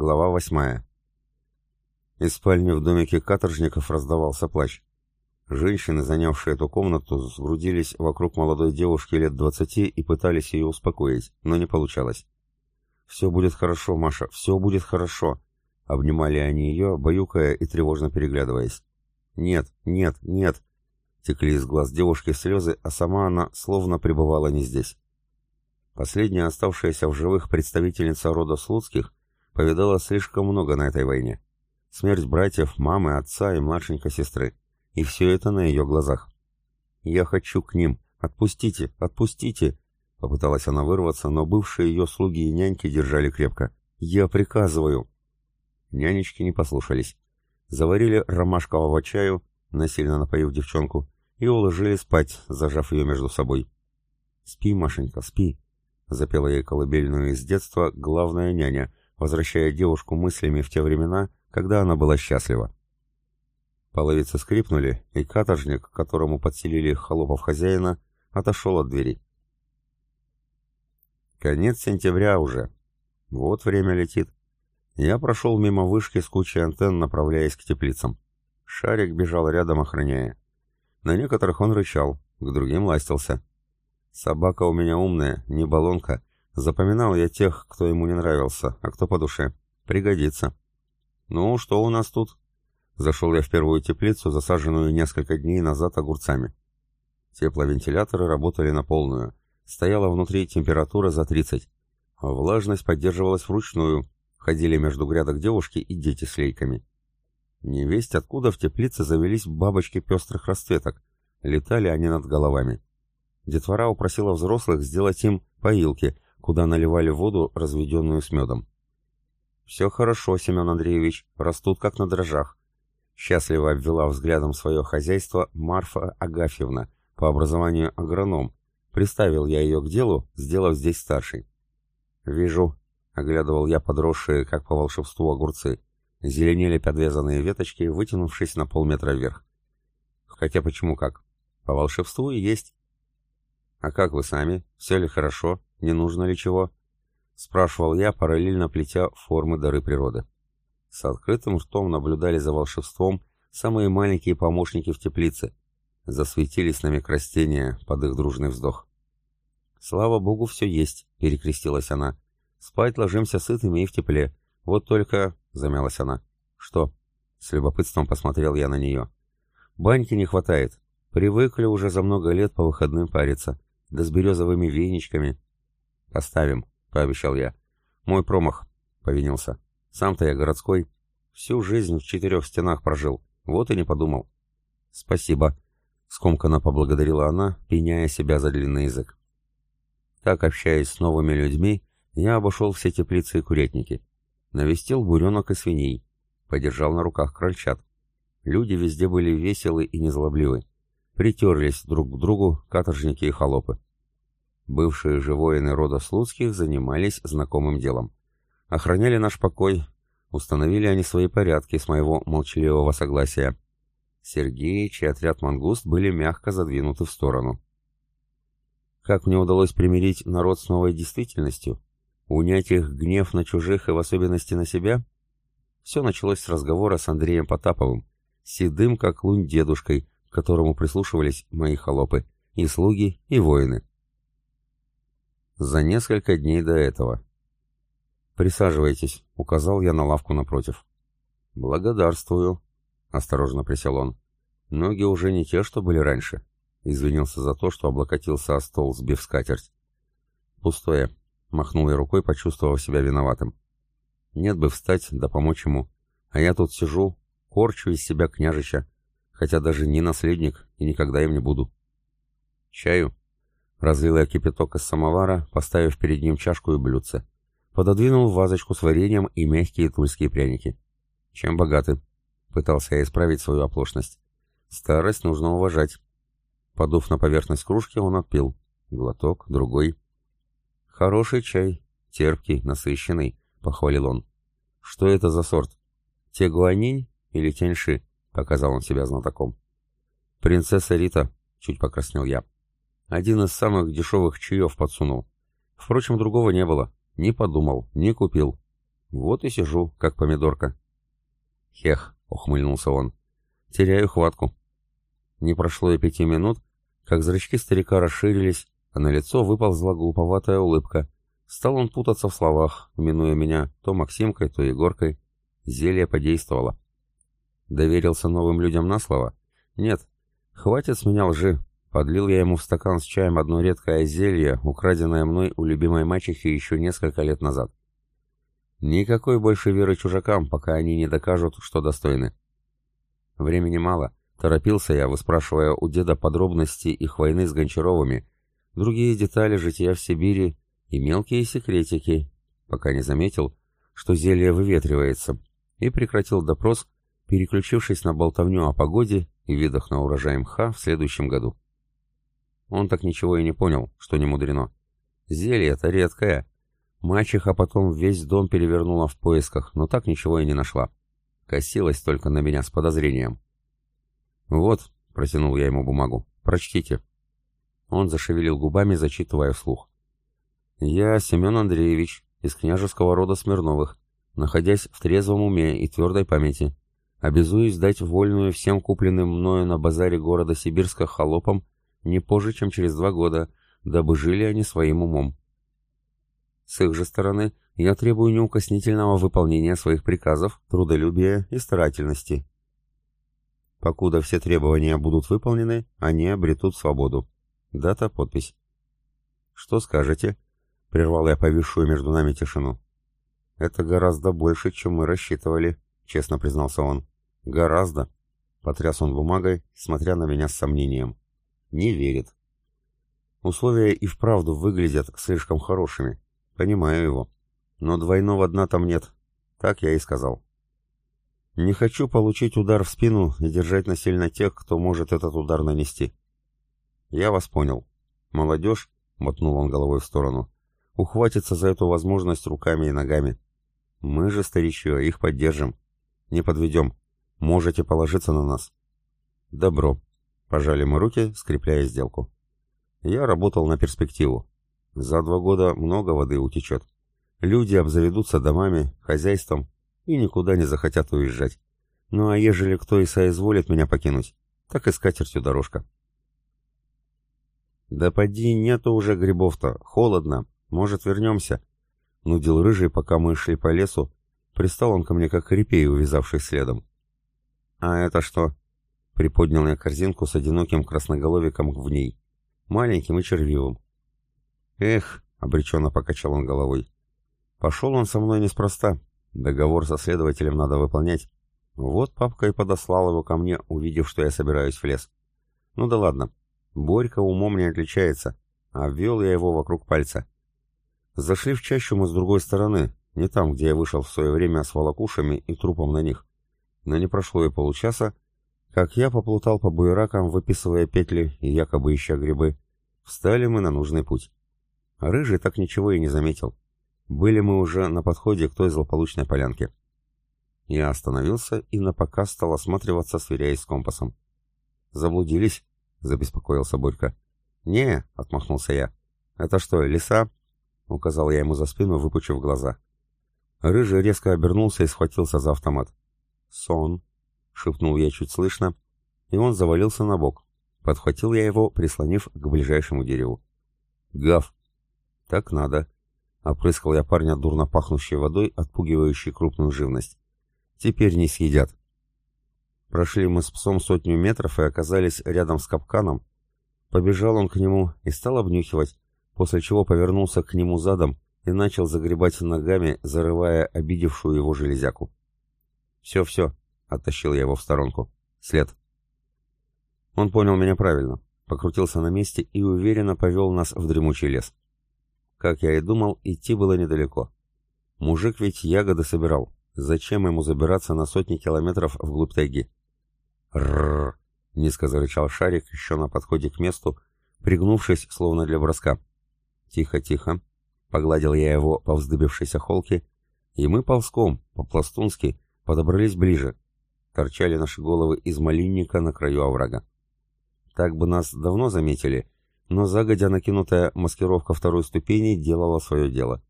Глава восьмая. Из спальни в домике каторжников раздавался плач. Женщины, занявшие эту комнату, сгрудились вокруг молодой девушки лет двадцати и пытались ее успокоить, но не получалось. «Все будет хорошо, Маша, все будет хорошо», — обнимали они ее, баюкая и тревожно переглядываясь. «Нет, нет, нет!» — текли из глаз девушки слезы, а сама она словно пребывала не здесь. Последняя оставшаяся в живых представительница рода Слуцких повидала слишком много на этой войне. Смерть братьев, мамы, отца и младшенькой сестры. И все это на ее глазах. «Я хочу к ним! Отпустите! Отпустите!» Попыталась она вырваться, но бывшие ее слуги и няньки держали крепко. «Я приказываю!» Нянечки не послушались. Заварили ромашкового чаю, насильно напоив девчонку, и уложили спать, зажав ее между собой. «Спи, Машенька, спи!» запела ей колыбельную из детства главная няня, возвращая девушку мыслями в те времена, когда она была счастлива. Половицы скрипнули, и каторжник, которому подселили холопов хозяина, отошел от двери. Конец сентября уже. Вот время летит. Я прошел мимо вышки с кучей антенн, направляясь к теплицам. Шарик бежал рядом, охраняя. На некоторых он рычал, к другим ластился. Собака у меня умная, не баллонка. Запоминал я тех, кто ему не нравился, а кто по душе. Пригодится. Ну, что у нас тут? Зашел я в первую теплицу, засаженную несколько дней назад огурцами. Тепловентиляторы работали на полную. Стояла внутри температура за 30. А влажность поддерживалась вручную. Ходили между грядок девушки и дети с лейками. Невесть откуда в теплице завелись бабочки пестрых расцветок. Летали они над головами. Детвора упросила взрослых сделать им поилки, куда наливали воду, разведенную с медом. «Все хорошо, Семен Андреевич, растут как на дрожжах», — счастливо обвела взглядом свое хозяйство Марфа Агафьевна, по образованию агроном. Приставил я ее к делу, сделав здесь старший. «Вижу», — оглядывал я подросшие, как по волшебству, огурцы. Зеленели подвязанные веточки, вытянувшись на полметра вверх. Хотя почему как? По волшебству и есть. «А как вы сами? Все ли хорошо? Не нужно ли чего?» — спрашивал я, параллельно плетя формы дары природы. С открытым ртом наблюдали за волшебством самые маленькие помощники в теплице. Засветились на миг растения под их дружный вздох. «Слава богу, все есть», — перекрестилась она. «Спать ложимся сытыми и в тепле. Вот только...» — замялась она. «Что?» — с любопытством посмотрел я на нее. «Баньки не хватает. Привыкли уже за много лет по выходным париться да с березовыми веничками. «Поставим», — пообещал я. «Мой промах», — повинился. «Сам-то я городской. Всю жизнь в четырех стенах прожил. Вот и не подумал». «Спасибо», — скомканно поблагодарила она, пеняя себя за длинный язык. Так, общаясь с новыми людьми, я обошел все теплицы и курятники. Навестил буренок и свиней. Подержал на руках крольчат. Люди везде были веселы и незлобливы. Притерлись друг к другу каторжники и холопы. Бывшие же воины рода Слуцких занимались знакомым делом. Охраняли наш покой, установили они свои порядки с моего молчаливого согласия. Сергеич и отряд «Мангуст» были мягко задвинуты в сторону. Как мне удалось примирить народ с новой действительностью? Унять их гнев на чужих и в особенности на себя? Все началось с разговора с Андреем Потаповым, седым как лунь дедушкой, к которому прислушивались мои холопы, и слуги, и воины. За несколько дней до этого. «Присаживайтесь», — указал я на лавку напротив. «Благодарствую», — осторожно присел он. «Ноги уже не те, что были раньше». Извинился за то, что облокотился о стол, сбив скатерть. «Пустое», — махнул я рукой, почувствовав себя виноватым. «Нет бы встать, да помочь ему. А я тут сижу, корчу из себя княжича, хотя даже не наследник и никогда им не буду. Чаю? Разлил я кипяток из самовара, поставив перед ним чашку и блюдце. Пододвинул вазочку с вареньем и мягкие тульские пряники. Чем богаты? Пытался я исправить свою оплошность. Старость нужно уважать. Подув на поверхность кружки, он отпил. Глоток, другой. Хороший чай, терпкий, насыщенный, похвалил он. Что это за сорт? Тегуанинь или тяньши? — показал он себя знатоком. «Принцесса Рита», — чуть покраснел я. «Один из самых дешевых чаев подсунул. Впрочем, другого не было. Не подумал, не купил. Вот и сижу, как помидорка. Хех, ухмыльнулся он. Теряю хватку. Не прошло и пяти минут, как зрачки старика расширились, а на лицо выползла глуповатая улыбка. Стал он путаться в словах, минуя меня то Максимкой, то Егоркой. Зелье подействовало. Доверился новым людям на слово? Нет. Хватит с меня лжи. Подлил я ему в стакан с чаем одно редкое зелье, украденное мной у любимой мачехи еще несколько лет назад. Никакой больше веры чужакам, пока они не докажут, что достойны. Времени мало. Торопился я, выспрашивая у деда подробности их войны с Гончаровыми, другие детали жития в Сибири и мелкие секретики, пока не заметил, что зелье выветривается, и прекратил допрос, переключившись на болтовню о погоде и видах на урожай мха в следующем году. Он так ничего и не понял, что не мудрено. Зелье-то редкое, Мачеха потом весь дом перевернула в поисках, но так ничего и не нашла. Косилась только на меня с подозрением. «Вот», — протянул я ему бумагу, — «прочтите». Он зашевелил губами, зачитывая вслух. «Я Семен Андреевич, из княжеского рода Смирновых, находясь в трезвом уме и твердой памяти, обязуюсь дать вольную всем купленным мною на базаре города Сибирска холопам не позже, чем через два года, дабы жили они своим умом. С их же стороны, я требую неукоснительного выполнения своих приказов, трудолюбия и старательности. Покуда все требования будут выполнены, они обретут свободу. Дата, подпись. «Что скажете?» — прервал я повисшую между нами тишину. «Это гораздо больше, чем мы рассчитывали», — честно признался он. «Гораздо», — потряс он бумагой, смотря на меня с сомнением. «Не верит». Условия и вправду выглядят слишком хорошими. Понимаю его. Но двойного дна там нет. Так я и сказал. Не хочу получить удар в спину и держать насильно тех, кто может этот удар нанести. Я вас понял. Молодежь, мотнул он головой в сторону, ухватится за эту возможность руками и ногами. Мы же, старичье, их поддержим. Не подведем. Можете положиться на нас. Добро. Пожали мы руки, скрепляя сделку. Я работал на перспективу. За два года много воды утечет. Люди обзаведутся домами, хозяйством и никуда не захотят уезжать. Ну а ежели кто и соизволит меня покинуть, так и скатертью дорожка. «Да поди, нету уже грибов-то, холодно, может, вернемся?» Нудил рыжий, пока мы шли по лесу, пристал он ко мне, как репей, увязавший следом. «А это что?» — приподнял я корзинку с одиноким красноголовиком в ней, маленьким и червивым. «Эх», — обреченно покачал он головой, — «пошел он со мной неспроста. Договор со следователем надо выполнять. Вот папка и подослал его ко мне, увидев, что я собираюсь в лес. Ну да ладно, Борька умом не отличается, ввел я его вокруг пальца. Зашли в чащу мы с другой стороны, не там, где я вышел в свое время с волокушами и трупом на них. Но не прошло и получаса, как я поплутал по буеракам, выписывая петли и якобы ища грибы. Встали мы на нужный путь. Рыжий так ничего и не заметил. Были мы уже на подходе к той злополучной полянке. Я остановился и напоказ стал осматриваться, сверяясь с компасом. «Заблудились?» — забеспокоился Борька. «Не», — отмахнулся я. «Это что, леса?» — указал я ему за спину, выпучив глаза. Рыжий резко обернулся и схватился за автомат. «Сон», — шепнул я чуть слышно, и он завалился на бок. Подхватил я его, прислонив к ближайшему дереву. «Гав!» «Так надо», — опрыскал я парня дурно пахнущей водой, отпугивающей крупную живность. «Теперь не съедят». Прошли мы с псом сотню метров и оказались рядом с капканом. Побежал он к нему и стал обнюхивать, после чего повернулся к нему задом и начал загребать ногами, зарывая обидевшую его железяку. «Все-все», — оттащил я его в сторонку. «След». Он понял меня правильно, покрутился на месте и уверенно повел нас в дремучий лес. Как я и думал, идти было недалеко. Мужик ведь ягоды собирал. Зачем ему забираться на сотни километров вглубь тайги? Рррр! Низко зарычал шарик еще на подходе к месту, пригнувшись, словно для броска. Тихо, тихо. Погладил я его по вздыбившейся холке, и мы ползком, по-пластунски, подобрались ближе. Торчали наши головы из малинника на краю оврага. Так бы нас давно заметили, но загодя накинутая маскировка второй ступени делала свое дело.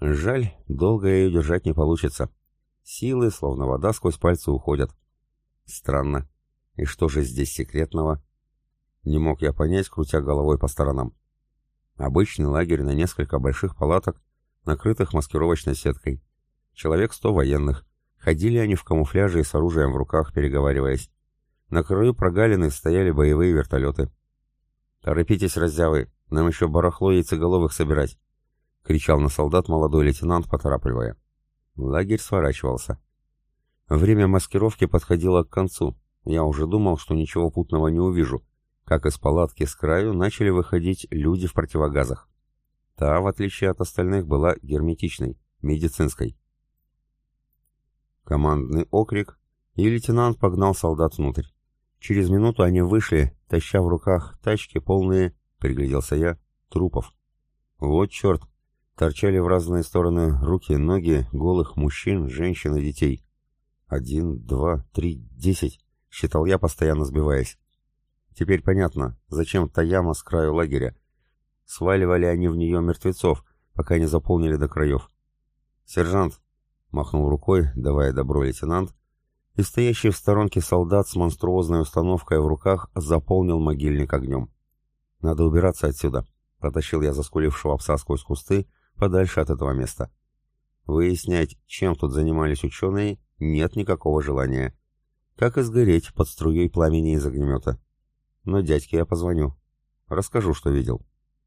Жаль, долго ее держать не получится. Силы, словно вода, сквозь пальцы уходят. Странно. И что же здесь секретного? Не мог я понять, крутя головой по сторонам. Обычный лагерь на несколько больших палаток, накрытых маскировочной сеткой. Человек сто военных. Ходили они в камуфляже и с оружием в руках, переговариваясь. На краю прогалины стояли боевые вертолеты. «Торопитесь, раззявы, нам еще барахло яйцеголовых собирать!» — кричал на солдат молодой лейтенант, поторапливая. Лагерь сворачивался. Время маскировки подходило к концу. Я уже думал, что ничего путного не увижу, как из палатки с краю начали выходить люди в противогазах. Та, в отличие от остальных, была герметичной, медицинской. Командный окрик, и лейтенант погнал солдат внутрь. Через минуту они вышли, таща в руках тачки полные, пригляделся я, трупов. Вот черт! Торчали в разные стороны руки, ноги голых мужчин, женщин и детей. Один, два, три, десять, считал я, постоянно сбиваясь. Теперь понятно, зачем та яма с краю лагеря. Сваливали они в нее мертвецов, пока не заполнили до краев. «Сержант!» — махнул рукой, давая добро лейтенант, и стоящий в сторонке солдат с монструозной установкой в руках заполнил могильник огнем. «Надо убираться отсюда», — потащил я заскулившего пса сквозь кусты подальше от этого места. Выяснять, чем тут занимались ученые, нет никакого желания. Как и сгореть под струей пламени из огнемета. Но дядьке я позвоню. Расскажу, что видел.